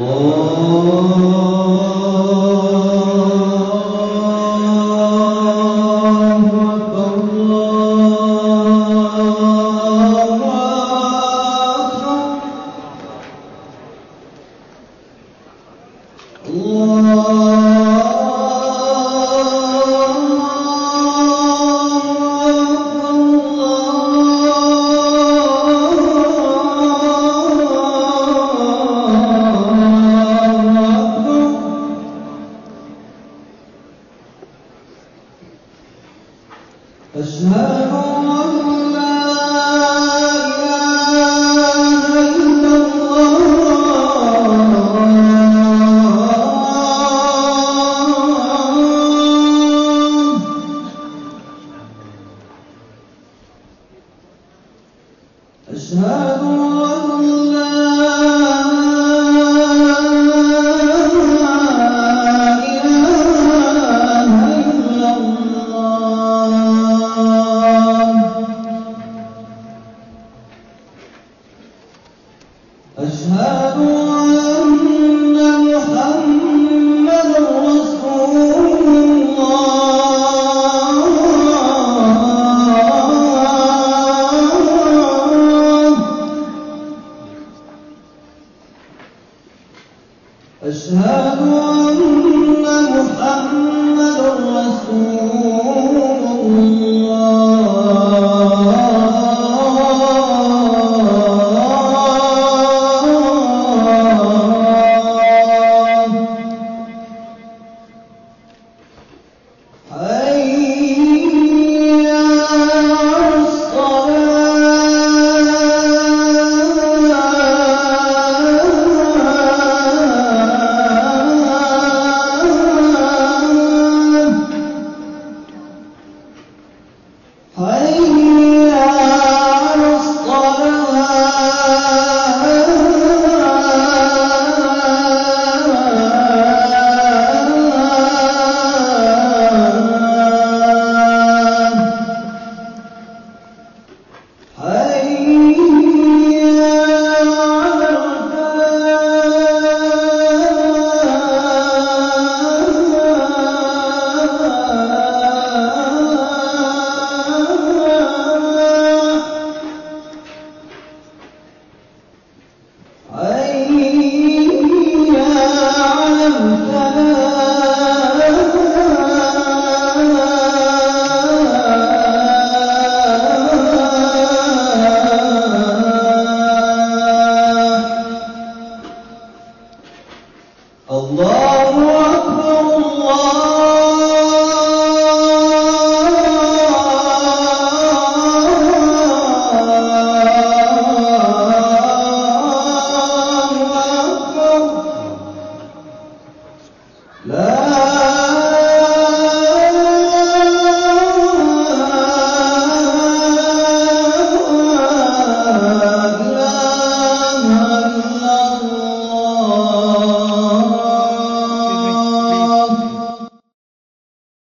Allah أشهد أن لا أشهد أن أشهد أن محمد Amém? لا